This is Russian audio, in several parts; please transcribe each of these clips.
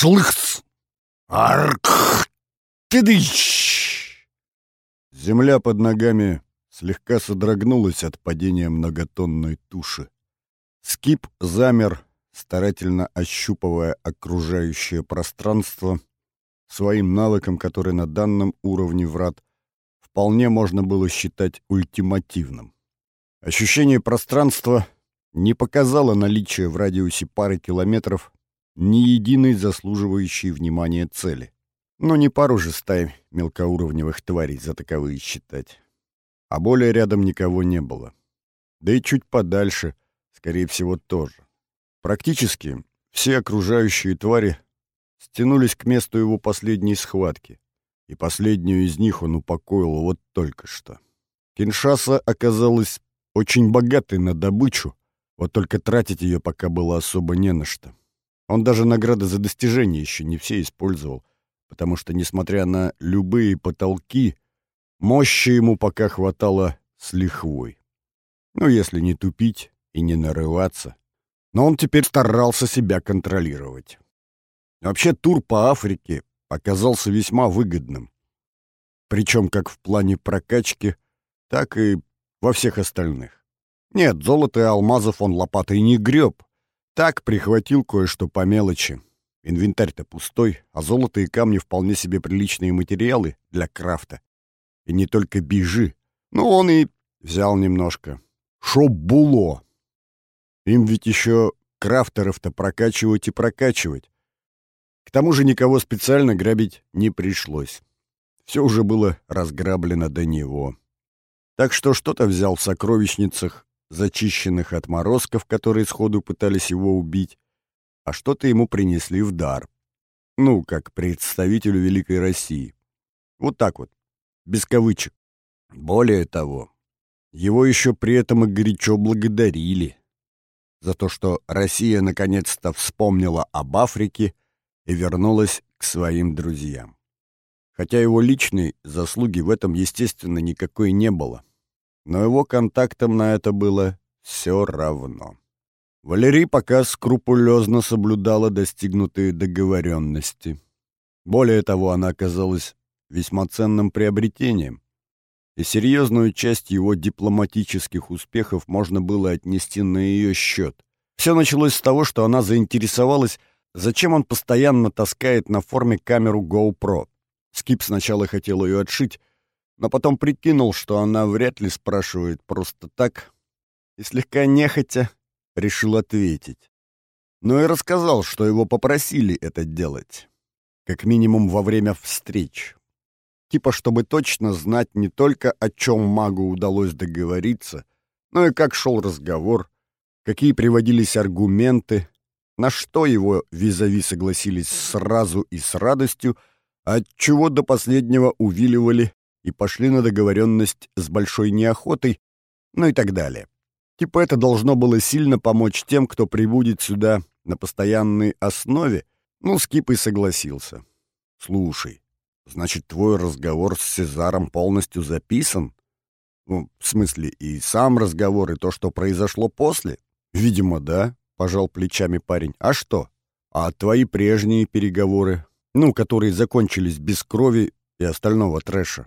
Шлыхс! Арк! Тыдыщ! Земля под ногами слегка содрогнулась от падения многотонной туши. Скип замер, старательно ощупывая окружающее пространство своим навыком, который на данном уровне врат вполне можно было считать ультимативным. Ощущение пространства не показало наличие в радиусе пары километров ни единой заслуживающей внимания цели. Но не пару же стай мелкоуровневых тварей за таковые считать. А более рядом никого не было. Да и чуть подальше, скорее всего, тоже. Практически все окружающие твари стянулись к месту его последней схватки, и последнюю из них он упокоил вот только что. Киншаса оказалась очень богатой на добычу, вот только тратить ее пока было особо не на что. Он даже награды за достижения еще не все использовал, потому что, несмотря на любые потолки, мощи ему пока хватало с лихвой. Ну, если не тупить и не нарываться. Но он теперь старался себя контролировать. Вообще тур по Африке оказался весьма выгодным. Причем как в плане прокачки, так и во всех остальных. Нет, золото и алмазов он лопатой не греб. Так прихватил кое-что по мелочи. Инвентарь-то пустой, а золото и камни вполне себе приличные материалы для крафта. И не только бижи. Ну, он и взял немножко. Шо було. Им ведь еще крафтеров-то прокачивать и прокачивать. К тому же никого специально грабить не пришлось. Все уже было разграблено до него. Так что что-то взял в сокровищницах, зачищенных от морозков, которые сходу пытались его убить, а что-то ему принесли в дар. Ну, как представителю Великой России. Вот так вот, без кавычек. Более того, его еще при этом и горячо благодарили за то, что Россия наконец-то вспомнила об Африке и вернулась к своим друзьям. Хотя его личной заслуги в этом, естественно, никакой не было. Но его контактам на это было все равно. Валерий пока скрупулезно соблюдала достигнутые договоренности. Более того, она оказалась весьма ценным приобретением, и серьезную часть его дипломатических успехов можно было отнести на ее счет. Все началось с того, что она заинтересовалась Зачем он постоянно таскает на форме камеру GoPro? Скип сначала хотел ее отшить, но потом прикинул, что она вряд ли спрашивает просто так, и слегка нехотя решил ответить. Но и рассказал, что его попросили это делать. Как минимум во время встреч. Типа, чтобы точно знать не только, о чем магу удалось договориться, но и как шел разговор, какие приводились аргументы, на что его визави согласились сразу и с радостью, отчего до последнего увиливали и пошли на договоренность с большой неохотой, ну и так далее. Типа это должно было сильно помочь тем, кто прибудет сюда на постоянной основе, ну, Скип и согласился. «Слушай, значит, твой разговор с Сезаром полностью записан? Ну, в смысле, и сам разговор, и то, что произошло после? Видимо, да пожал плечами парень. А что? А твои прежние переговоры, ну, которые закончились без крови и остального трэша?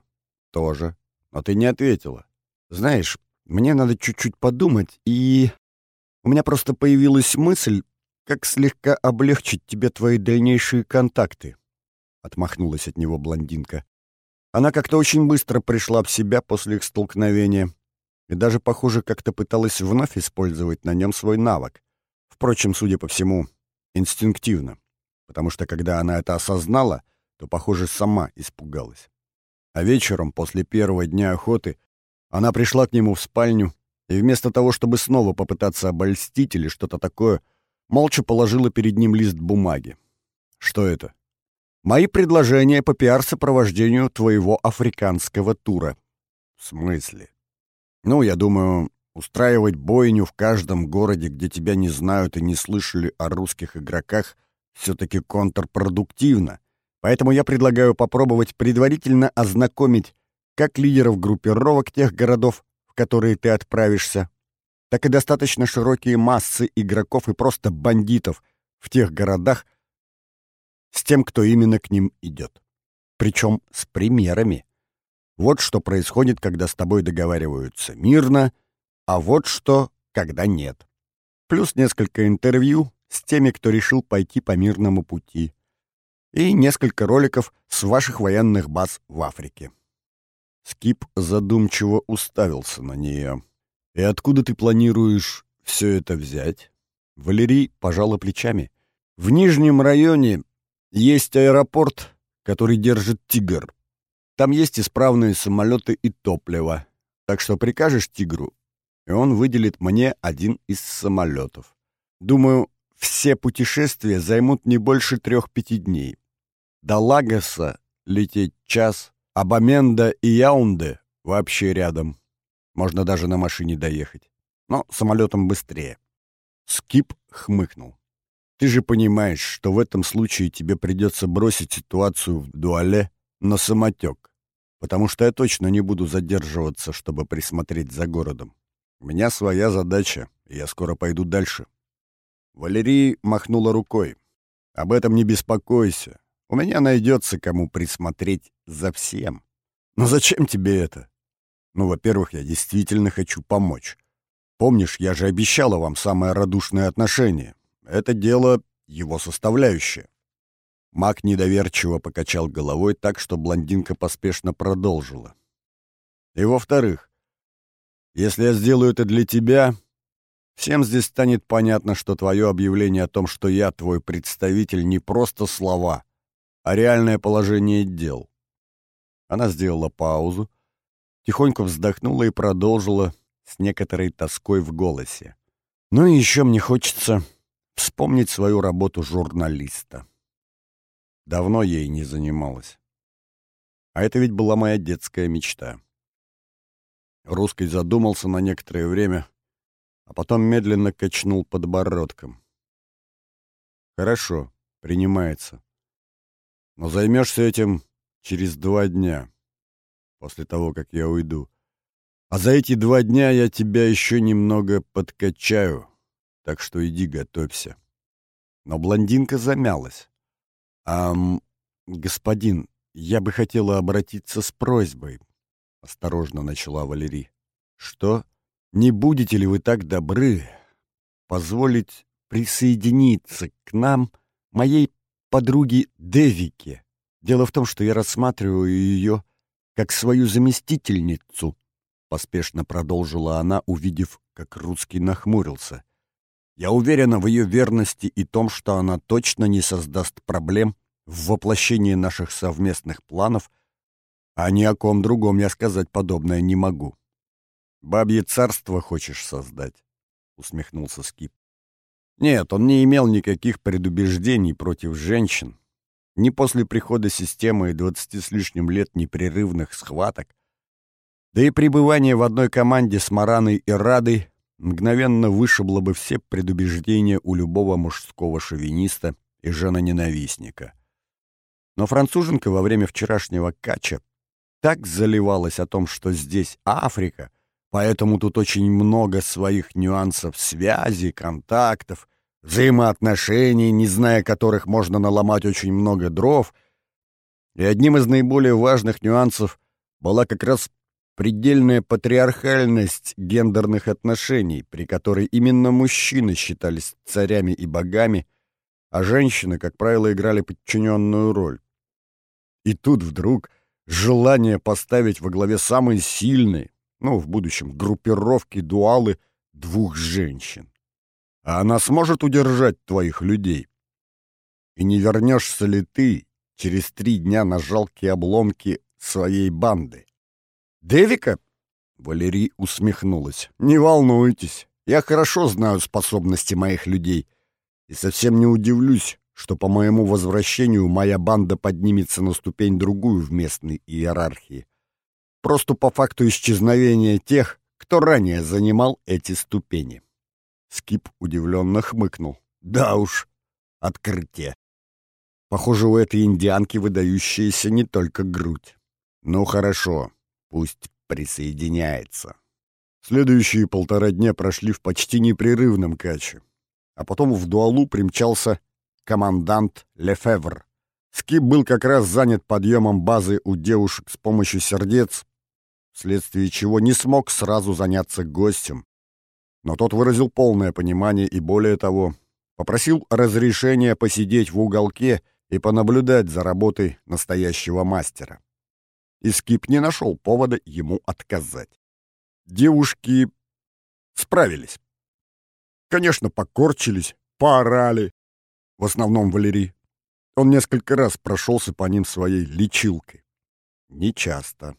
Тоже. Но ты не ответила. Знаешь, мне надо чуть-чуть подумать, и... У меня просто появилась мысль, как слегка облегчить тебе твои дальнейшие контакты. Отмахнулась от него блондинка. Она как-то очень быстро пришла в себя после их столкновения и даже, похоже, как-то пыталась вновь использовать на нем свой навык. Впрочем, судя по всему, инстинктивно, потому что когда она это осознала, то, похоже, сама испугалась. А вечером, после первого дня охоты, она пришла к нему в спальню и вместо того, чтобы снова попытаться обольстить или что-то такое, молча положила перед ним лист бумаги. Что это? Мои предложения по пиар-сопровождению твоего африканского тура. В смысле? Ну, я думаю, Устраивать бойню в каждом городе, где тебя не знают и не слышали о русских игроках, все-таки контрпродуктивно. Поэтому я предлагаю попробовать предварительно ознакомить как лидеров группировок тех городов, в которые ты отправишься, так и достаточно широкие массы игроков и просто бандитов в тех городах, с тем, кто именно к ним идет. Причем с примерами. Вот что происходит, когда с тобой договариваются мирно, а вот что, когда нет. Плюс несколько интервью с теми, кто решил пойти по мирному пути. И несколько роликов с ваших военных баз в Африке. Скип задумчиво уставился на нее. «И откуда ты планируешь все это взять?» Валерий пожала плечами. «В Нижнем районе есть аэропорт, который держит «Тигр». Там есть исправные самолеты и топливо. Так что прикажешь «Тигру», и он выделит мне один из самолетов. Думаю, все путешествия займут не больше трех-пяти дней. До Лагоса лететь час, а Баменда и Яунде вообще рядом. Можно даже на машине доехать. Но самолетом быстрее. Скип хмыкнул. Ты же понимаешь, что в этом случае тебе придется бросить ситуацию в дуале на самотек, потому что я точно не буду задерживаться, чтобы присмотреть за городом. У меня своя задача, и я скоро пойду дальше. Валерий махнула рукой. Об этом не беспокойся. У меня найдется кому присмотреть за всем. Но зачем тебе это? Ну, во-первых, я действительно хочу помочь. Помнишь, я же обещала вам самое радушное отношение. Это дело его составляющее. Мак недоверчиво покачал головой так, что блондинка поспешно продолжила. И во-вторых, если я сделаю это для тебя, всем здесь станет понятно, что твое объявление о том, что я твой представитель, не просто слова, а реальное положение дел. Она сделала паузу, тихонько вздохнула и продолжила с некоторой тоской в голосе. «Ну и еще мне хочется вспомнить свою работу журналиста. Давно ей не занималась. А это ведь была моя детская мечта». Русский задумался на некоторое время, а потом медленно качнул подбородком. «Хорошо, принимается. Но займешься этим через два дня, после того, как я уйду. А за эти два дня я тебя еще немного подкачаю, так что иди готовься. Но блондинка замялась. «А, господин, я бы хотела обратиться с просьбой», — осторожно начала Валерий. «Что? Не будете ли вы так добры позволить присоединиться к нам моей подруге Девике. Дело в том, что я рассматриваю ее как свою заместительницу, поспешно продолжила она, увидев, как русский нахмурился. Я уверена в ее верности и том, что она точно не создаст проблем в воплощении наших совместных планов, а ни о ком другом я сказать подобное не могу. «Бабье царство хочешь создать?» — усмехнулся Скип. Нет, он не имел никаких предубеждений против женщин. Ни после прихода системы и двадцати с лишним лет непрерывных схваток. Да и пребывание в одной команде с Мараной и Радой мгновенно вышибло бы все предубеждения у любого мужского шовиниста и жена-ненавистника. Но француженка во время вчерашнего кача так заливалась о том, что здесь Африка, поэтому тут очень много своих нюансов связи, контактов, взаимоотношений, не зная которых можно наломать очень много дров. И одним из наиболее важных нюансов была как раз предельная патриархальность гендерных отношений, при которой именно мужчины считались царями и богами, а женщины, как правило, играли подчиненную роль. И тут вдруг желание поставить во главе самой сильной, ну, в будущем, группировки дуалы двух женщин. А она сможет удержать твоих людей? И не вернешься ли ты через три дня на жалкие обломки своей банды? Девика? Валерий усмехнулась. Не волнуйтесь, я хорошо знаю способности моих людей и совсем не удивлюсь, что по моему возвращению моя банда поднимется на ступень другую в местной иерархии. Просто по факту исчезновения тех, кто ранее занимал эти ступени. Скип удивленно хмыкнул. Да уж, открытие. Похоже, у этой индианки выдающаяся не только грудь. Ну хорошо, пусть присоединяется. Следующие полтора дня прошли в почти непрерывном каче. А потом в Дуалу примчался командант Лефевр, Скип был как раз занят подъемом базы у девушек с помощью сердец, вследствие чего не смог сразу заняться гостем. Но тот выразил полное понимание и, более того, попросил разрешения посидеть в уголке и понаблюдать за работой настоящего мастера. И Скип не нашел повода ему отказать. Девушки справились. Конечно, покорчились, поорали, в основном Валерий. Он несколько раз прошелся по ним своей лечилкой. Не часто.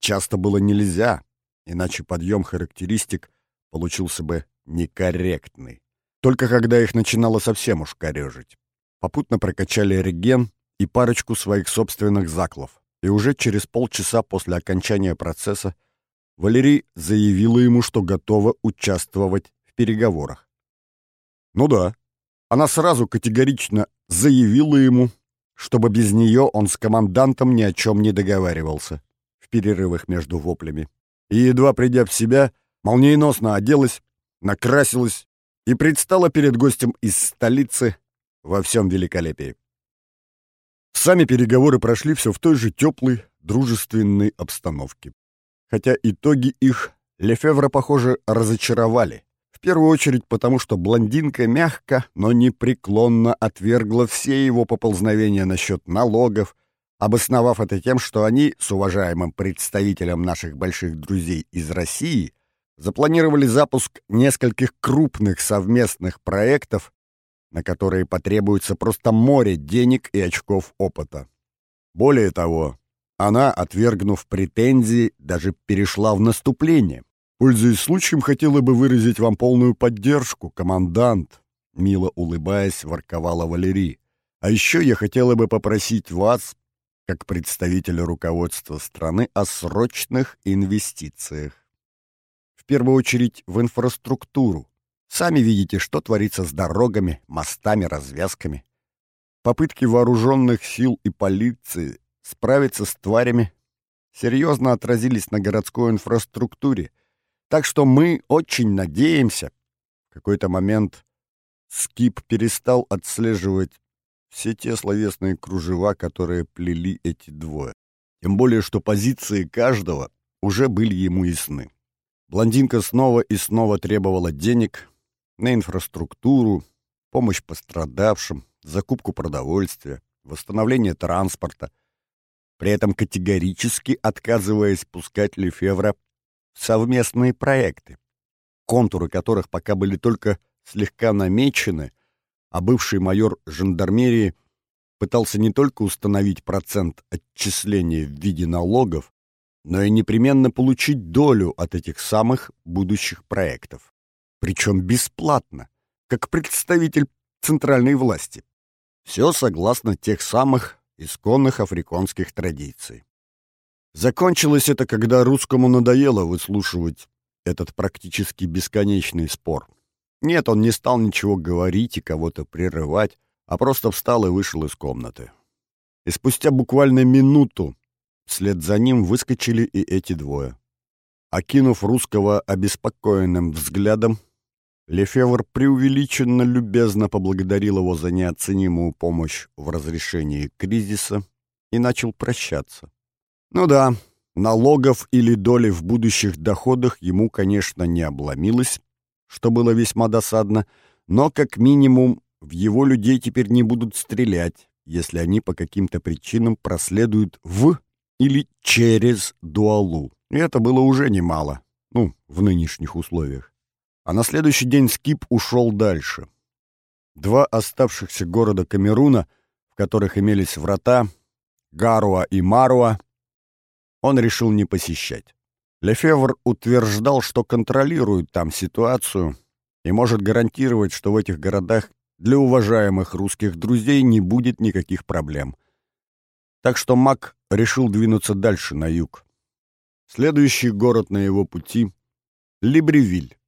Часто было нельзя, иначе подъем характеристик получился бы некорректный. Только когда их начинало совсем уж корежить. Попутно прокачали реген и парочку своих собственных заклов. И уже через полчаса после окончания процесса Валерий заявила ему, что готова участвовать в переговорах. Ну да, она сразу категорично заявила ему, чтобы без нее он с командантом ни о чем не договаривался в перерывах между воплями. И, едва придя в себя, молниеносно оделась, накрасилась и предстала перед гостем из столицы во всем великолепии. Сами переговоры прошли все в той же теплой, дружественной обстановке. Хотя итоги их Лефевра, похоже, разочаровали. В первую очередь потому, что блондинка мягко, но непреклонно отвергла все его поползновения насчет налогов, обосновав это тем, что они с уважаемым представителем наших больших друзей из России запланировали запуск нескольких крупных совместных проектов, на которые потребуется просто море денег и очков опыта. Более того, она, отвергнув претензии, даже перешла в наступление. Пользуясь случаем, хотела бы выразить вам полную поддержку, командант, мило улыбаясь, ворковала Валерий. А еще я хотела бы попросить вас, как представителя руководства страны, о срочных инвестициях. Первую очередь в инфраструктуру. Сами видите, что творится с дорогами, мостами, развязками. Попытки вооруженных сил и полиции справиться с тварями серьезно отразились на городской инфраструктуре, так что мы очень надеемся. В какой-то момент Скип перестал отслеживать все те словесные кружева, которые плели эти двое. Тем более, что позиции каждого уже были ему ясны. Блондинка снова и снова требовала денег на инфраструктуру, помощь пострадавшим, закупку продовольствия, восстановление транспорта, при этом категорически отказываясь пускать Лефевра совместные проекты, контуры которых пока были только слегка намечены, а бывший майор жандармерии пытался не только установить процент отчисления в виде налогов, но и непременно получить долю от этих самых будущих проектов. Причем бесплатно, как представитель центральной власти. Все согласно тех самых исконных африканских традиций. Закончилось это, когда русскому надоело выслушивать этот практически бесконечный спор. Нет, он не стал ничего говорить и кого-то прерывать, а просто встал и вышел из комнаты. И спустя буквально минуту вслед за ним выскочили и эти двое. Окинув русского обеспокоенным взглядом, Лефевр преувеличенно любезно поблагодарил его за неоценимую помощь в разрешении кризиса и начал прощаться. Ну да, налогов или доли в будущих доходах ему, конечно, не обломилось, что было весьма досадно, но как минимум в его людей теперь не будут стрелять, если они по каким-то причинам проследуют в или через дуалу. И это было уже немало, ну, в нынешних условиях. А на следующий день Скип ушел дальше. Два оставшихся города Камеруна, в которых имелись врата, Гаруа и Маруа, он решил не посещать. Лефевр утверждал, что контролирует там ситуацию и может гарантировать, что в этих городах для уважаемых русских друзей не будет никаких проблем. Так что Мак решил двинуться дальше, на юг. Следующий город на его пути — Либревиль,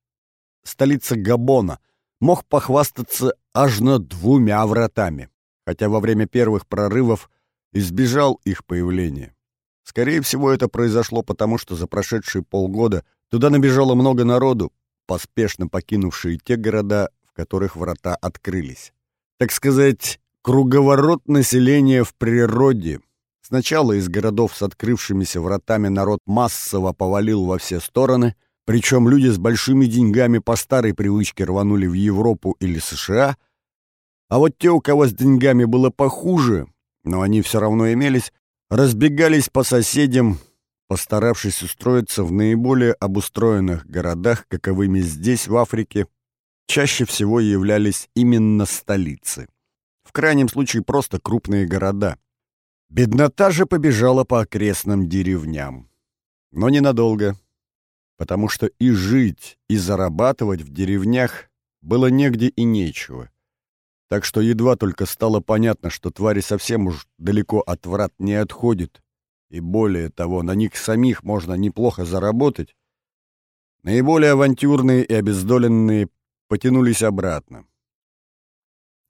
столица Габона, мог похвастаться аж над двумя вратами, хотя во время первых прорывов избежал их появления. Скорее всего, это произошло потому, что за прошедшие полгода туда набежало много народу, поспешно покинувшие те города, в которых врата открылись. Так сказать, круговорот населения в природе. Сначала из городов с открывшимися вратами народ массово повалил во все стороны, причем люди с большими деньгами по старой привычке рванули в Европу или США, а вот те, у кого с деньгами было похуже, но они все равно имелись, разбегались по соседям, постаравшись устроиться в наиболее обустроенных городах, каковыми здесь, в Африке, чаще всего являлись именно столицы. В крайнем случае просто крупные города. Беднота же побежала по окрестным деревням. Но ненадолго, потому что и жить, и зарабатывать в деревнях было негде и нечего. Так что едва только стало понятно, что твари совсем уж далеко от врат не отходят, и более того, на них самих можно неплохо заработать, наиболее авантюрные и обездоленные потянулись обратно.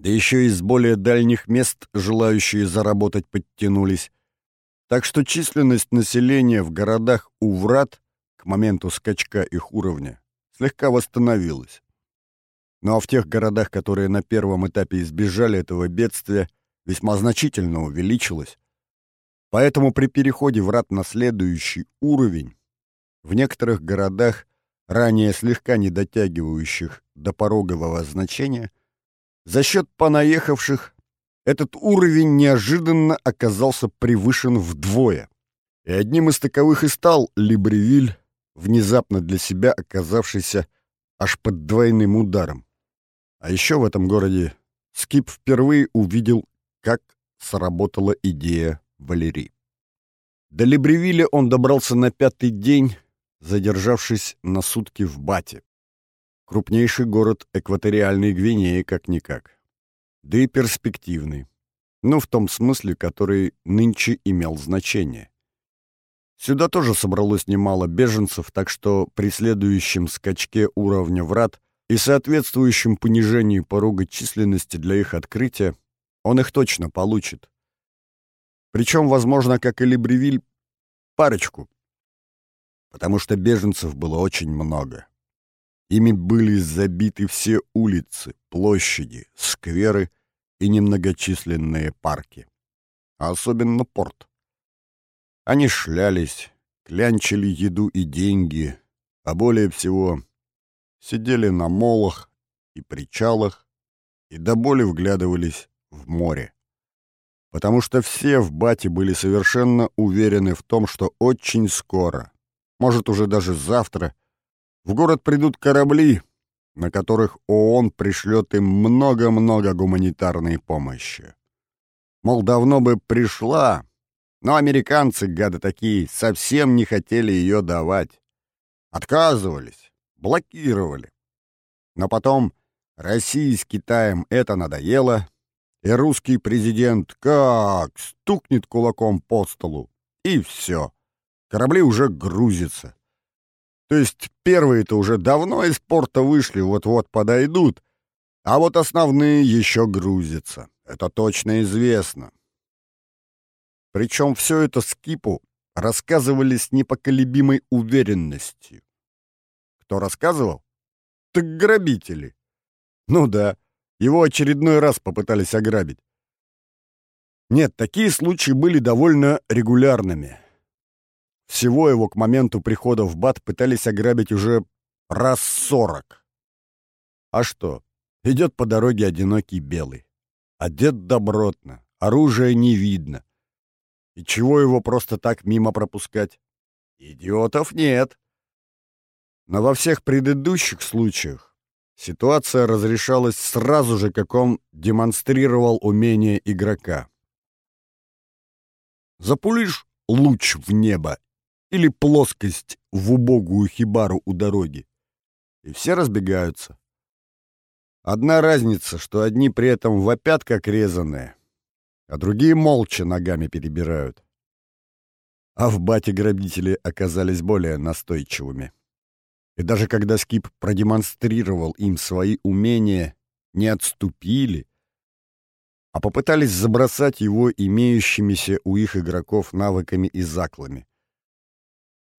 Да еще из более дальних мест желающие заработать подтянулись. Так что численность населения в городах у врат к моменту скачка их уровня слегка восстановилась. Ну а в тех городах, которые на первом этапе избежали этого бедствия, весьма значительно увеличилось. Поэтому при переходе врат на следующий уровень в некоторых городах ранее слегка не дотягивающих до порогового значения, за счет понаехавших этот уровень неожиданно оказался превышен вдвое. И одним из таковых и стал Либревиль, внезапно для себя оказавшийся аж под двойным ударом. А еще в этом городе Скип впервые увидел, как сработала идея Валерии. До Либревиля он добрался на пятый день, задержавшись на сутки в Бате. Крупнейший город экваториальной Гвинеи как-никак. Да и перспективный. Ну, в том смысле, который нынче имел значение. Сюда тоже собралось немало беженцев, так что при следующем скачке уровня врат и соответствующем понижении порога численности для их открытия он их точно получит. Причем, возможно, как и Либревиль, парочку потому что беженцев было очень много. Ими были забиты все улицы, площади, скверы и немногочисленные парки. А особенно порт. Они шлялись, клянчили еду и деньги, а более всего сидели на молах и причалах и до боли вглядывались в море. Потому что все в Бате были совершенно уверены в том, что очень скоро, может, уже даже завтра, в город придут корабли, на которых ООН пришлет им много-много гуманитарной помощи. Мол, давно бы пришла, но американцы, гады такие, совсем не хотели ее давать. Отказывались, блокировали. Но потом России с Китаем это надоело, и русский президент как стукнет кулаком по столу, и все. Корабли уже грузятся. То есть первые-то уже давно из порта вышли, вот-вот подойдут, а вот основные еще грузятся. Это точно известно. Причем все это Скипу рассказывали с непоколебимой уверенностью. Кто рассказывал? Так грабители. Ну да, его очередной раз попытались ограбить. Нет, такие случаи были довольно регулярными. Всего его к моменту прихода в Бат пытались ограбить уже раз сорок. А что? Идет по дороге одинокий белый. Одет добротно, оружия не видно. И чего его просто так мимо пропускать? Идиотов нет. Но во всех предыдущих случаях ситуация разрешалась сразу же, как он демонстрировал умение игрока. Запулишь луч в небо, или плоскость в убогую хибару у дороги. И все разбегаются. Одна разница, что одни при этом вопят, как резаные, а другие молча ногами перебирают. А в бате грабители оказались более настойчивыми. И даже когда Скип продемонстрировал им свои умения, не отступили, а попытались забросать его имеющимися у их игроков навыками и заклами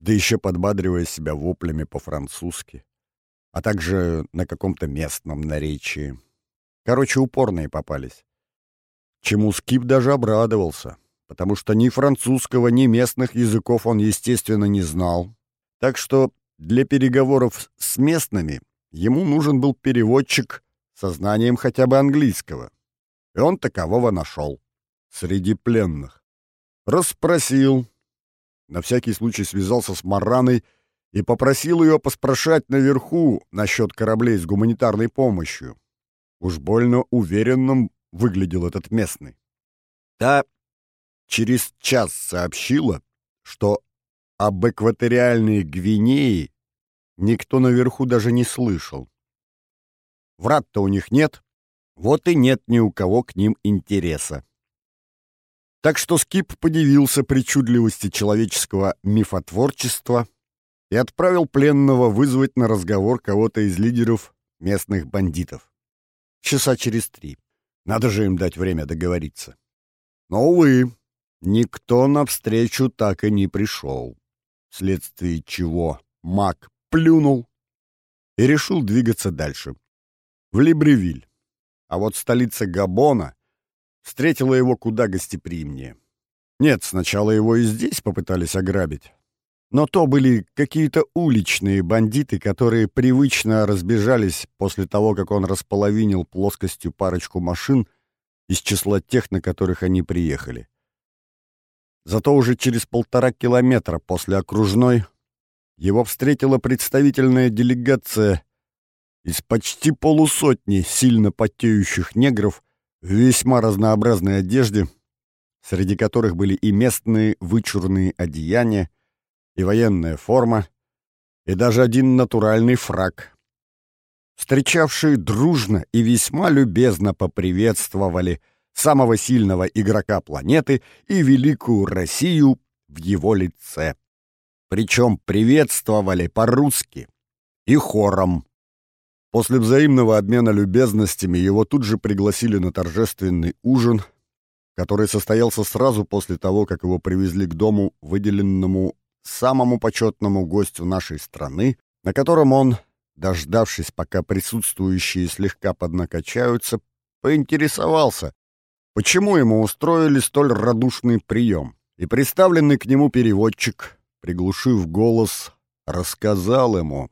да еще подбадривая себя воплями по-французски, а также на каком-то местном наречии. Короче, упорные попались. чему Скип даже обрадовался, потому что ни французского, ни местных языков он, естественно, не знал. Так что для переговоров с местными ему нужен был переводчик со знанием хотя бы английского. И он такового нашел. Среди пленных. Расспросил. На всякий случай связался с Мараной и попросил ее поспрашать наверху насчет кораблей с гуманитарной помощью. Уж больно уверенным выглядел этот местный. Та через час сообщила, что об экваториальной Гвинее никто наверху даже не слышал. Врат-то у них нет, вот и нет ни у кого к ним интереса. Так что Скип подивился причудливости человеческого мифотворчества и отправил пленного вызвать на разговор кого-то из лидеров местных бандитов. Часа через три. Надо же им дать время договориться. Но, увы, никто навстречу так и не пришел, вследствие чего маг плюнул и решил двигаться дальше, в Либревиль. А вот столица Габона встретила его куда гостеприимнее. Нет, сначала его и здесь попытались ограбить. Но то были какие-то уличные бандиты, которые привычно разбежались после того, как он располовинил плоскостью парочку машин из числа тех, на которых они приехали. Зато уже через полтора километра после окружной его встретила представительная делегация из почти полусотни сильно потеющих негров весьма разнообразной одежде, среди которых были и местные вычурные одеяния, и военная форма, и даже один натуральный фраг. Встречавшие дружно и весьма любезно поприветствовали самого сильного игрока планеты и великую Россию в его лице. Причем приветствовали по-русски и хором. После взаимного обмена любезностями его тут же пригласили на торжественный ужин, который состоялся сразу после того, как его привезли к дому, выделенному самому почетному гостю нашей страны, на котором он, дождавшись, пока присутствующие слегка поднакачаются, поинтересовался, почему ему устроили столь радушный прием. И представленный к нему переводчик, приглушив голос, рассказал ему,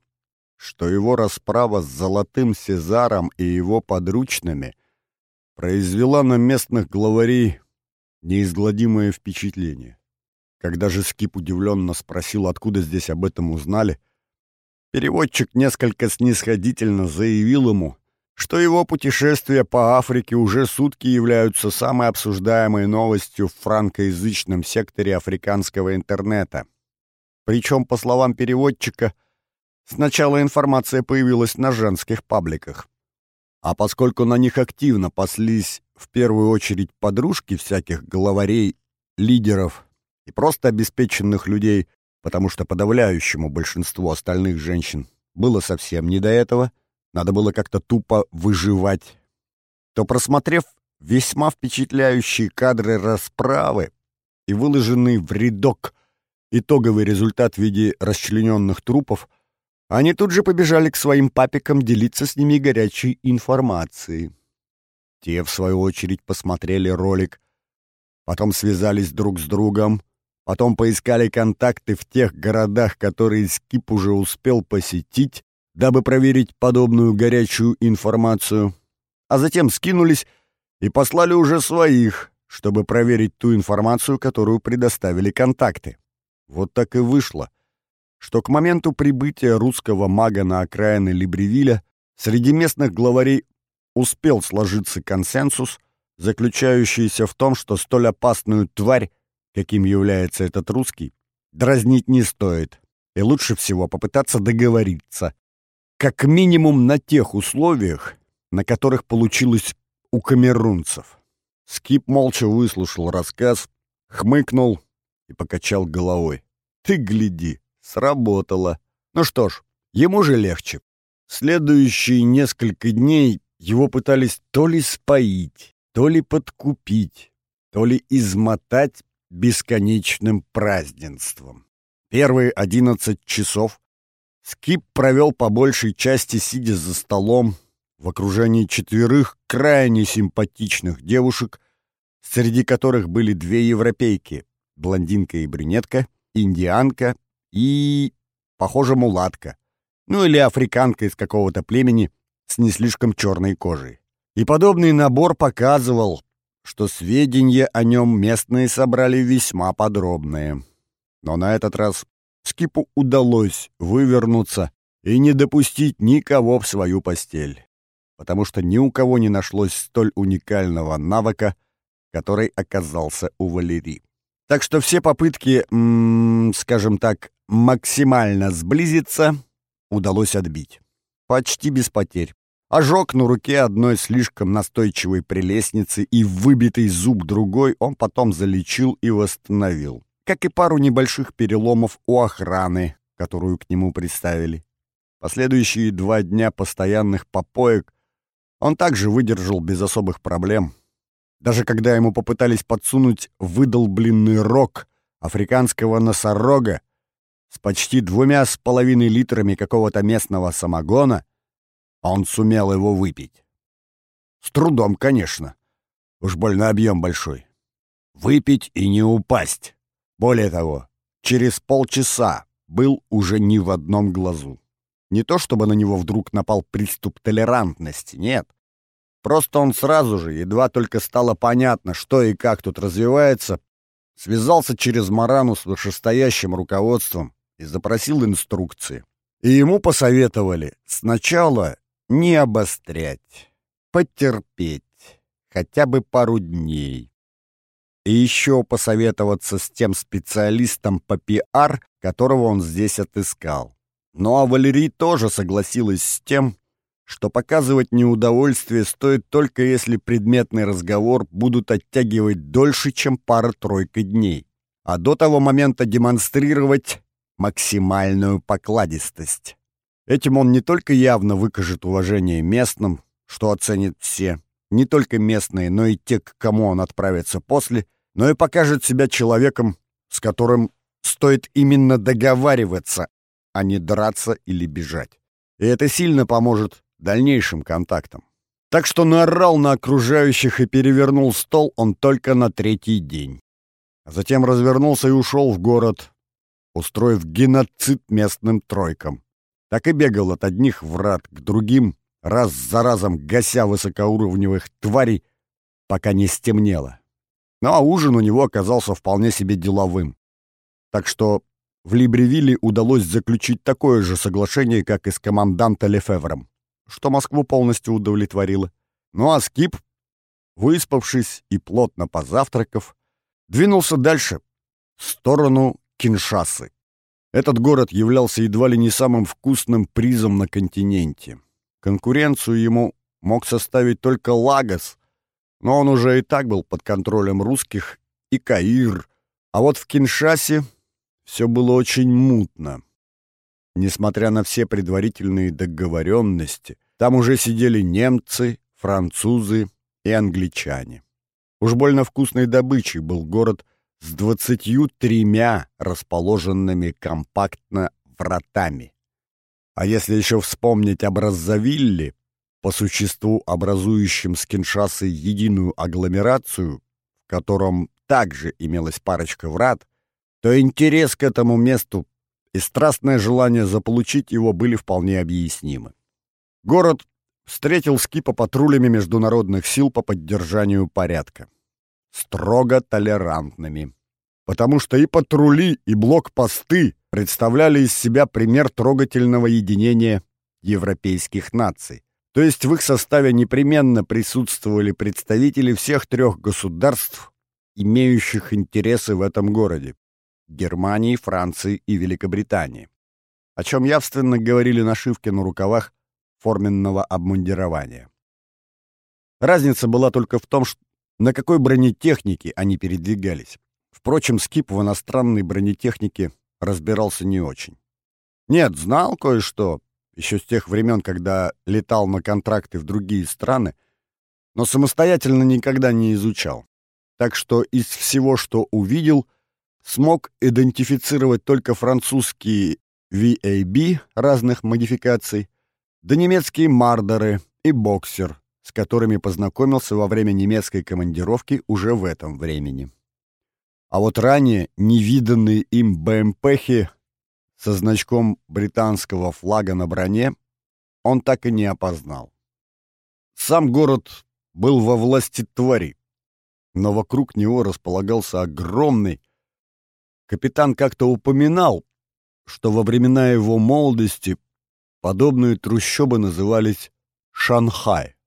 что его расправа с Золотым Сезаром и его подручными произвела на местных главарей неизгладимое впечатление. Когда же Скип удивленно спросил, откуда здесь об этом узнали, переводчик несколько снисходительно заявил ему, что его путешествия по Африке уже сутки являются самой обсуждаемой новостью в франкоязычном секторе африканского интернета. Причем, по словам переводчика, сначала информация появилась на женских пабликах. А поскольку на них активно паслись в первую очередь подружки всяких главарей, лидеров и просто обеспеченных людей, потому что подавляющему большинству остальных женщин было совсем не до этого, надо было как-то тупо выживать, то, просмотрев весьма впечатляющие кадры расправы и выложенный в рядок итоговый результат в виде расчлененных трупов, они тут же побежали к своим папикам делиться с ними горячей информацией. Те, в свою очередь, посмотрели ролик, потом связались друг с другом, Потом поискали контакты в тех городах, которые Скип уже успел посетить, дабы проверить подобную горячую информацию. А затем скинулись и послали уже своих, чтобы проверить ту информацию, которую предоставили контакты. Вот так и вышло, что к моменту прибытия русского мага на окраины Либревиля среди местных главарей успел сложиться консенсус, заключающийся в том, что столь опасную тварь каким является этот русский, дразнить не стоит, и лучше всего попытаться договориться. Как минимум на тех условиях, на которых получилось у камерунцев. Скип молча выслушал рассказ, хмыкнул и покачал головой. «Ты гляди, сработало. Ну что ж, ему же легче». Следующие несколько дней его пытались то ли споить, то ли подкупить, то ли измотать бесконечным празднеством. Первые одиннадцать часов Скип провел по большей части сидя за столом в окружении четверых крайне симпатичных девушек, среди которых были две европейки — блондинка и брюнетка, индианка и, похоже, мулатка, ну или африканка из какого-то племени с не слишком черной кожей. И подобный набор показывал, что сведения о нем местные собрали весьма подробные. Но на этот раз Скипу удалось вывернуться и не допустить никого в свою постель, потому что ни у кого не нашлось столь уникального навыка, который оказался у Валерии. Так что все попытки, м -м, скажем так, максимально сблизиться удалось отбить. Почти без потерь. Ожог на руке одной слишком настойчивой прелестницы и выбитый зуб другой он потом залечил и восстановил. Как и пару небольших переломов у охраны, которую к нему приставили. Последующие два дня постоянных попоек он также выдержал без особых проблем. Даже когда ему попытались подсунуть выдолбленный рог африканского носорога с почти двумя с половиной литрами какого-то местного самогона, он сумел его выпить. С трудом, конечно. Уж больно объем большой. Выпить и не упасть. Более того, через полчаса был уже ни в одном глазу. Не то чтобы на него вдруг напал приступ толерантности, нет. Просто он сразу же, едва только стало понятно, что и как тут развивается, связался через Марану с вышестоящим руководством и запросил инструкции. И ему посоветовали сначала не обострять, потерпеть хотя бы пару дней. И еще посоветоваться с тем специалистом по пиар, которого он здесь отыскал. Ну а Валерий тоже согласилась с тем, что показывать неудовольствие стоит только если предметный разговор будут оттягивать дольше, чем пара-тройка дней, а до того момента демонстрировать максимальную покладистость. Этим он не только явно выкажет уважение местным, что оценят все, не только местные, но и те, к кому он отправится после, но и покажет себя человеком, с которым стоит именно договариваться, а не драться или бежать. И это сильно поможет дальнейшим контактам. Так что наорал на окружающих и перевернул стол он только на третий день. А затем развернулся и ушел в город, устроив геноцид местным тройкам так и бегал от одних врат к другим, раз за разом гася высокоуровневых тварей, пока не стемнело. Ну а ужин у него оказался вполне себе деловым. Так что в Либревилле удалось заключить такое же соглашение, как и с команданта Лефевром, что Москву полностью удовлетворило. Ну а Скип, выспавшись и плотно позавтракав, двинулся дальше, в сторону Киншасы. Этот город являлся едва ли не самым вкусным призом на континенте. Конкуренцию ему мог составить только Лагос, но он уже и так был под контролем русских, и Каир. А вот в Киншасе все было очень мутно. Несмотря на все предварительные договоренности, там уже сидели немцы, французы и англичане. Уж больно вкусной добычей был город с двадцатью тремя расположенными компактно вратами. А если еще вспомнить об Раззавилле, по существу образующем с Киншасой единую агломерацию, в котором также имелась парочка врат, то интерес к этому месту и страстное желание заполучить его были вполне объяснимы. Город встретил скипа патрулями международных сил по поддержанию порядка строго толерантными. Потому что и патрули, и блокпосты представляли из себя пример трогательного единения европейских наций. То есть в их составе непременно присутствовали представители всех трех государств, имеющих интересы в этом городе — Германии, Франции и Великобритании, о чем явственно говорили нашивки на рукавах форменного обмундирования. Разница была только в том, что на какой бронетехнике они передвигались. Впрочем, Скип в иностранной бронетехнике разбирался не очень. Нет, знал кое-что, еще с тех времен, когда летал на контракты в другие страны, но самостоятельно никогда не изучал. Так что из всего, что увидел, смог идентифицировать только французские VAB разных модификаций, да немецкие мардеры и боксер с которыми познакомился во время немецкой командировки уже в этом времени. А вот ранее невиданные им БМПхи со значком британского флага на броне он так и не опознал. Сам город был во власти твари, но вокруг него располагался огромный. Капитан как-то упоминал, что во времена его молодости подобные трущобы назывались Шанхай.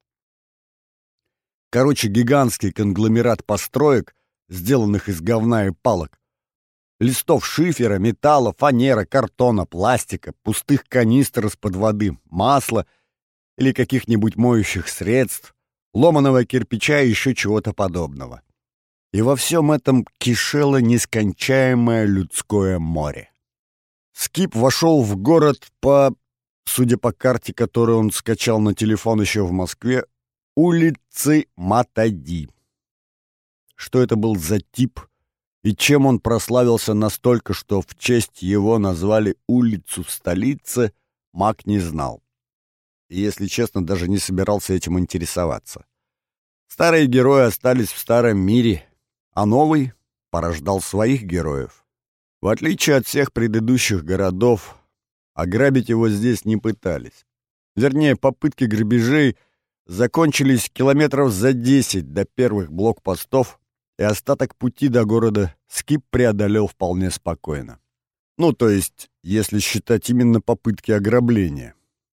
Короче, гигантский конгломерат построек, сделанных из говна и палок, листов шифера, металла, фанера, картона, пластика, пустых канистр из-под воды, масла или каких-нибудь моющих средств, ломаного кирпича и еще чего-то подобного. И во всем этом кишело нескончаемое людское море. Скип вошел в город по, судя по карте, которую он скачал на телефон еще в Москве, улицы Матади. Что это был за тип и чем он прославился настолько, что в честь его назвали улицу в столице, Мак не знал и, если честно, даже не собирался этим интересоваться. Старые герои остались в старом мире, а новый порождал своих героев. В отличие от всех предыдущих городов, ограбить его здесь не пытались. Вернее, попытки грабежей закончились километров за десять до первых блокпостов, и остаток пути до города Скип преодолел вполне спокойно. Ну, то есть, если считать именно попытки ограбления.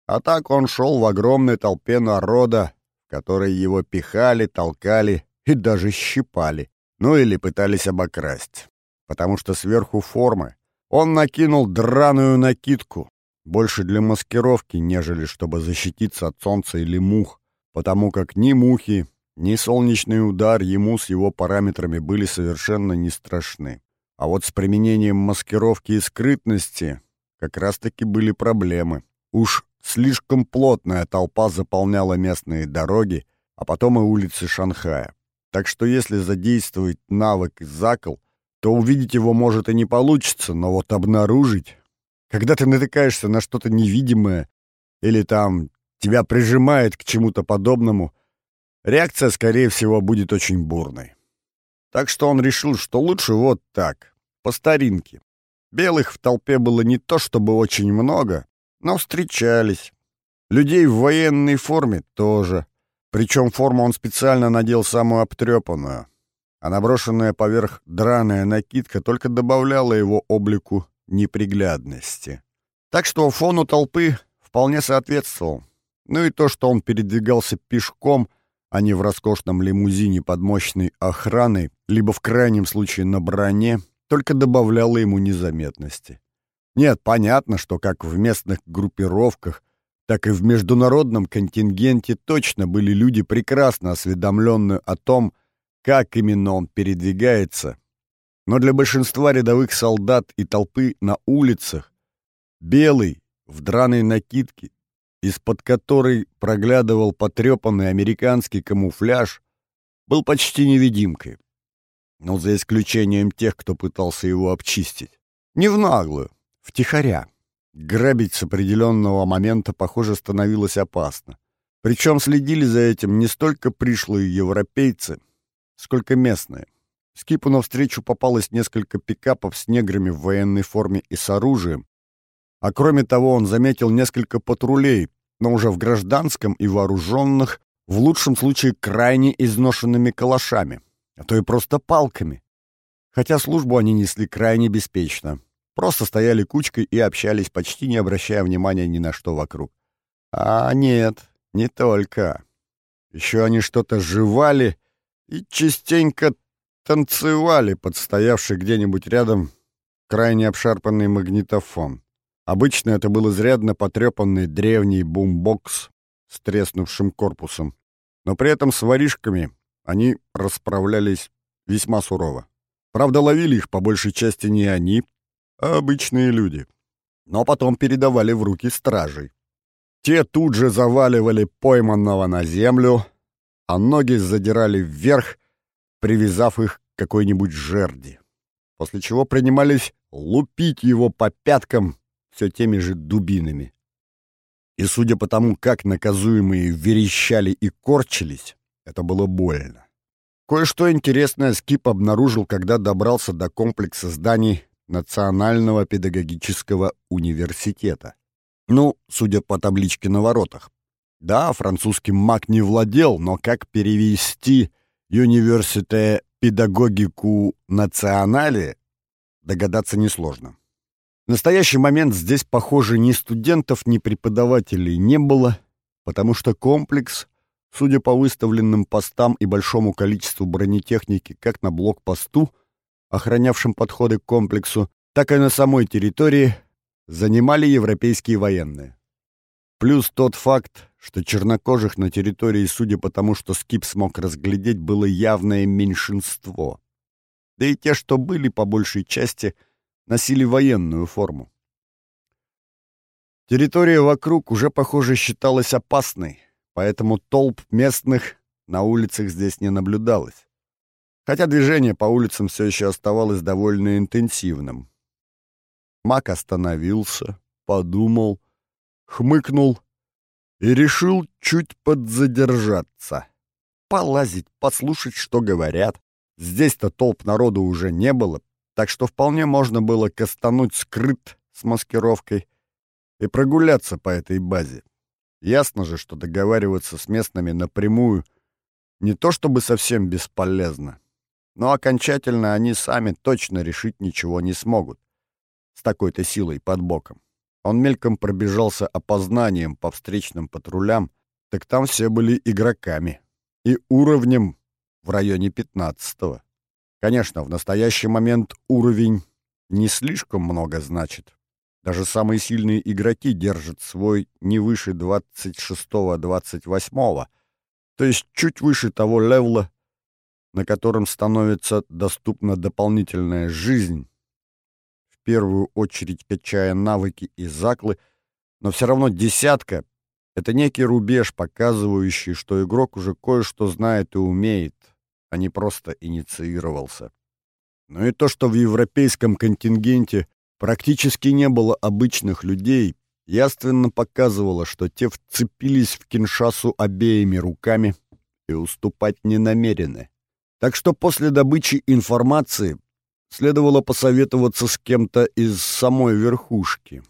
А так он шел в огромной толпе народа, которые его пихали, толкали и даже щипали. Ну или пытались обокрасть. Потому что сверху формы он накинул драную накидку, больше для маскировки, нежели чтобы защититься от солнца или мух, потому как ни мухи, ни солнечный удар ему с его параметрами были совершенно не страшны. А вот с применением маскировки и скрытности как раз-таки были проблемы. Уж Слишком плотная толпа заполняла местные дороги, а потом и улицы Шанхая. Так что если задействовать навык закол, то увидеть его может и не получится, но вот обнаружить... Когда ты натыкаешься на что-то невидимое или там тебя прижимает к чему-то подобному, реакция, скорее всего, будет очень бурной. Так что он решил, что лучше вот так, по старинке. Белых в толпе было не то чтобы очень много, но встречались. Людей в военной форме тоже. Причем форму он специально надел самую обтрепанную, а наброшенная поверх драная накидка только добавляла его облику неприглядности. Так что фону толпы вполне соответствовал. Ну и то, что он передвигался пешком, а не в роскошном лимузине под мощной охраной, либо в крайнем случае на броне, только добавляло ему незаметности. Нет, понятно, что как в местных группировках, так и в международном контингенте точно были люди, прекрасно осведомленные о том, как именно он передвигается. Но для большинства рядовых солдат и толпы на улицах белый, в драной накидке, из-под которой проглядывал потрепанный американский камуфляж, был почти невидимкой. Но за исключением тех, кто пытался его обчистить. Не в наглую, Втихаря. Грабить с определенного момента, похоже, становилось опасно. Причем следили за этим не столько пришлые европейцы, сколько местные. Скипу навстречу попалось несколько пикапов с неграми в военной форме и с оружием, а кроме того он заметил несколько патрулей, но уже в гражданском и вооруженных, в лучшем случае крайне изношенными калашами, а то и просто палками. Хотя службу они несли крайне беспечно. Просто стояли кучкой и общались, почти не обращая внимания ни на что вокруг. А нет, не только. Еще они что-то жевали и частенько танцевали, подстоявший где-нибудь рядом крайне обшарпанный магнитофон. Обычно это был изрядно потрепанный древний бумбокс с треснувшим корпусом. Но при этом с воришками они расправлялись весьма сурово. Правда, ловили их по большей части не они, а обычные люди. Но потом передавали в руки стражей. Те тут же заваливали пойманного на землю, а ноги задирали вверх, привязав их к какой-нибудь жерди. После чего принимались лупить его по пяткам все теми же дубинами. И судя по тому, как наказуемые верещали и корчились, это было больно. Кое-что интересное Скип обнаружил, когда добрался до комплекса зданий Национального педагогического университета. Ну, судя по табличке на воротах. Да, французским маг не владел, но как перевести «Университе педагогику национале» догадаться несложно. В настоящий момент здесь, похоже, ни студентов, ни преподавателей не было, потому что комплекс, судя по выставленным постам и большому количеству бронетехники как на блокпосту, охранявшим подходы к комплексу, так и на самой территории, занимали европейские военные. Плюс тот факт, что чернокожих на территории, судя по тому, что Скип смог разглядеть, было явное меньшинство. Да и те, что были по большей части – носили военную форму. Территория вокруг уже, похоже, считалась опасной, поэтому толп местных на улицах здесь не наблюдалось. Хотя движение по улицам все еще оставалось довольно интенсивным. Мак остановился, подумал, хмыкнул и решил чуть подзадержаться. Полазить, послушать, что говорят. Здесь-то толп народу уже не было, так что вполне можно было кастануть скрыт с маскировкой и прогуляться по этой базе. Ясно же, что договариваться с местными напрямую не то чтобы совсем бесполезно, но окончательно они сами точно решить ничего не смогут с такой-то силой под боком. Он мельком пробежался опознанием по встречным патрулям, так там все были игроками и уровнем в районе пятнадцатого. Конечно, в настоящий момент уровень не слишком много значит. Даже самые сильные игроки держат свой не выше 26-28, то есть чуть выше того левела, на котором становится доступна дополнительная жизнь, в первую очередь качая навыки и заклы, но все равно десятка — это некий рубеж, показывающий, что игрок уже кое-что знает и умеет — а не просто инициировался. Но и то, что в европейском контингенте практически не было обычных людей, яственно показывало, что те вцепились в Киншасу обеими руками и уступать не намерены. Так что после добычи информации следовало посоветоваться с кем-то из самой верхушки.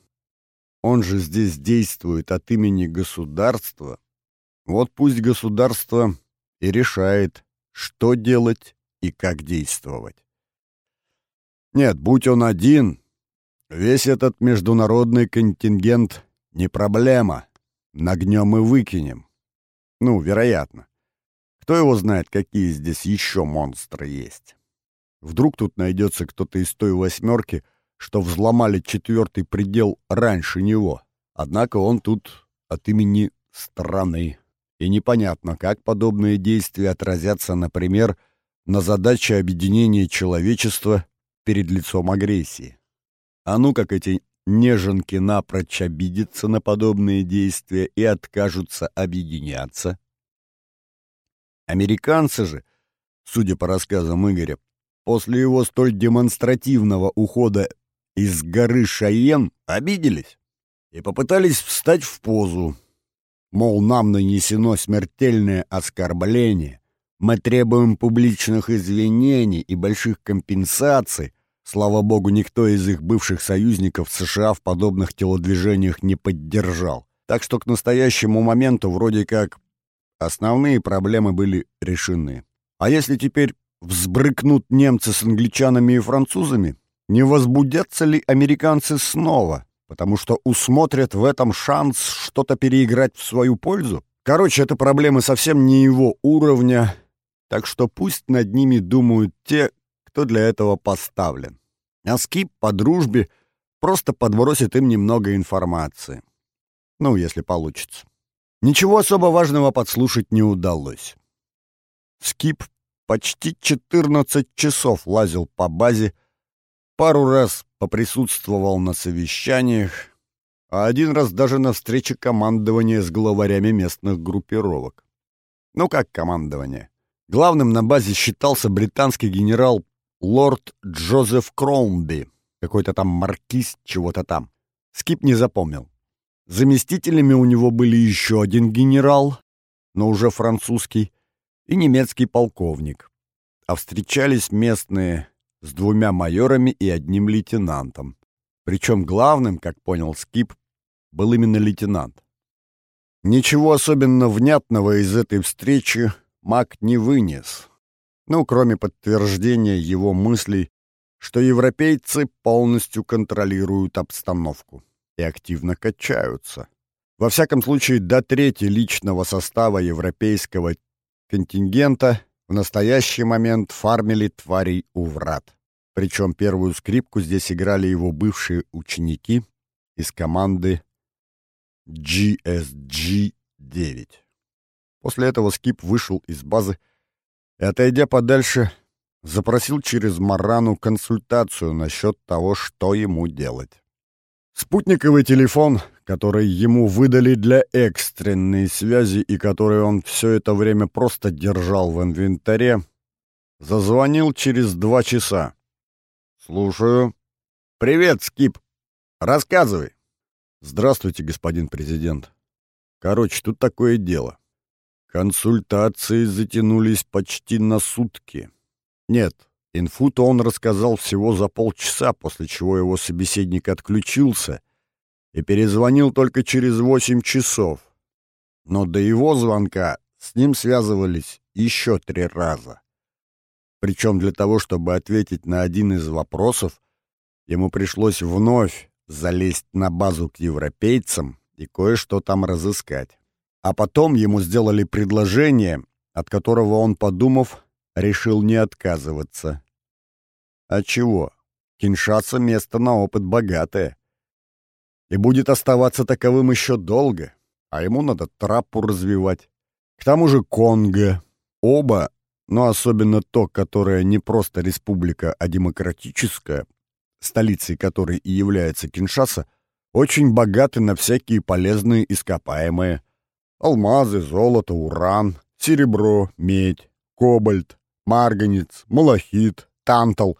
Он же здесь действует от имени государства. Вот пусть государство и решает, что делать и как действовать. Нет, будь он один, весь этот международный контингент не проблема. Нагнем и выкинем. Ну, вероятно. Кто его знает, какие здесь еще монстры есть. Вдруг тут найдется кто-то из той восьмерки, что взломали четвертый предел раньше него. Однако он тут от имени страны и непонятно, как подобные действия отразятся, например, на задаче объединения человечества перед лицом агрессии. А ну как эти неженки напрочь обидятся на подобные действия и откажутся объединяться. Американцы же, судя по рассказам Игоря, после его столь демонстративного ухода из горы Шайен обиделись и попытались встать в позу, мол, нам нанесено смертельное оскорбление, мы требуем публичных извинений и больших компенсаций. Слава богу, никто из их бывших союзников США в подобных телодвижениях не поддержал. Так что к настоящему моменту вроде как основные проблемы были решены. А если теперь взбрыкнут немцы с англичанами и французами, не возбудятся ли американцы снова? Потому что усмотрят в этом шанс что-то переиграть в свою пользу. Короче, это проблемы совсем не его уровня, так что пусть над ними думают те, кто для этого поставлен. А Скип по дружбе просто подбросит им немного информации. Ну, если получится. Ничего особо важного подслушать не удалось. Скип почти 14 часов лазил по базе, пару раз поприсутствовал на совещаниях, а один раз даже на встрече командования с главарями местных группировок. Ну как командование? Главным на базе считался британский генерал лорд Джозеф Кроумби, какой-то там маркиз чего-то там. Скип не запомнил. Заместителями у него были еще один генерал, но уже французский, и немецкий полковник. А встречались местные с двумя майорами и одним лейтенантом. Причем главным, как понял Скип, был именно лейтенант. Ничего особенно внятного из этой встречи Мак не вынес. Ну, кроме подтверждения его мыслей, что европейцы полностью контролируют обстановку и активно качаются. Во всяком случае, до трети личного состава европейского контингента в настоящий момент фармили тварей у врат. Причем первую скрипку здесь играли его бывшие ученики из команды GSG-9. После этого Скип вышел из базы и, отойдя подальше, запросил через Марану консультацию насчет того, что ему делать. Спутниковый телефон, который ему выдали для экстренной связи и который он все это время просто держал в инвентаре, зазвонил через два часа. «Слушаю». «Привет, Скип. Рассказывай». «Здравствуйте, господин президент. Короче, тут такое дело. Консультации затянулись почти на сутки. Нет, инфу-то он рассказал всего за полчаса, после чего его собеседник отключился и перезвонил только через восемь часов. Но до его звонка с ним связывались еще три раза. Причем для того, чтобы ответить на один из вопросов, ему пришлось вновь залезть на базу к европейцам и кое-что там разыскать. А потом ему сделали предложение, от которого он, подумав, решил не отказываться. А чего? Киншаса место на опыт богатое. И будет оставаться таковым еще долго, а ему надо траппу развивать. К тому же Конго. Оба, но особенно то, которое не просто республика, а демократическая, столицей которой и является Киншаса, очень богаты на всякие полезные ископаемые. Алмазы, золото, уран, серебро, медь, кобальт, марганец, малахит, тантал.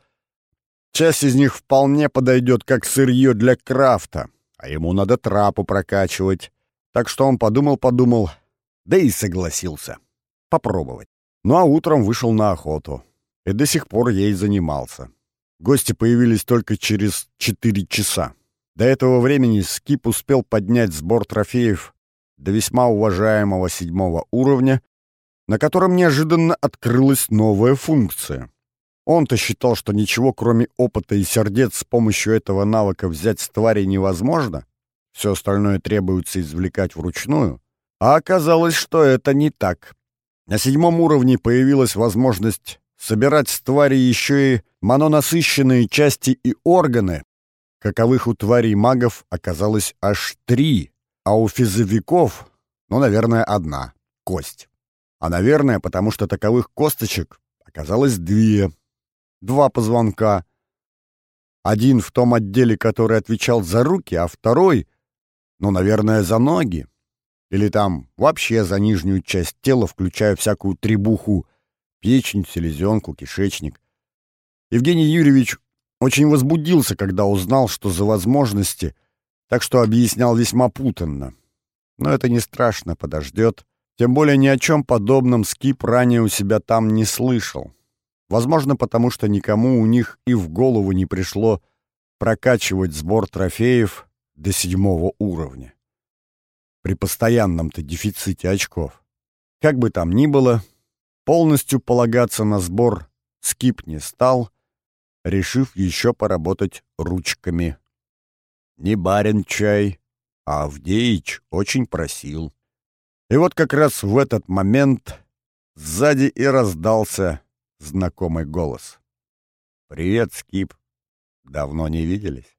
Часть из них вполне подойдет как сырье для крафта, а ему надо трапу прокачивать. Так что он подумал-подумал, да и согласился. Попробовать. Ну а утром вышел на охоту. И до сих пор ей занимался. Гости появились только через четыре часа. До этого времени Скип успел поднять сбор трофеев до весьма уважаемого седьмого уровня, на котором неожиданно открылась новая функция. Он-то считал, что ничего, кроме опыта и сердец, с помощью этого навыка взять с твари невозможно, все остальное требуется извлекать вручную, а оказалось, что это не так. На седьмом уровне появилась возможность собирать с твари еще и мононасыщенные части и органы, каковых у тварей магов оказалось аж три, а у физовиков, ну, наверное, одна — кость. А, наверное, потому что таковых косточек оказалось две. Два позвонка. Один в том отделе, который отвечал за руки, а второй, ну, наверное, за ноги. Или там вообще за нижнюю часть тела, включая всякую требуху, печень, селезенку, кишечник. Евгений Юрьевич очень возбудился, когда узнал, что за возможности, так что объяснял весьма путанно. Но это не страшно, подождет. Тем более ни о чем подобном Скип ранее у себя там не слышал. Возможно, потому что никому у них и в голову не пришло прокачивать сбор трофеев до седьмого уровня. При постоянном-то дефиците очков. Как бы там ни было, полностью полагаться на сбор Скип не стал, решив еще поработать ручками. Не барин чай, а Авдеич очень просил. И вот как раз в этот момент сзади и раздался знакомый голос. «Привет, Скип. Давно не виделись?»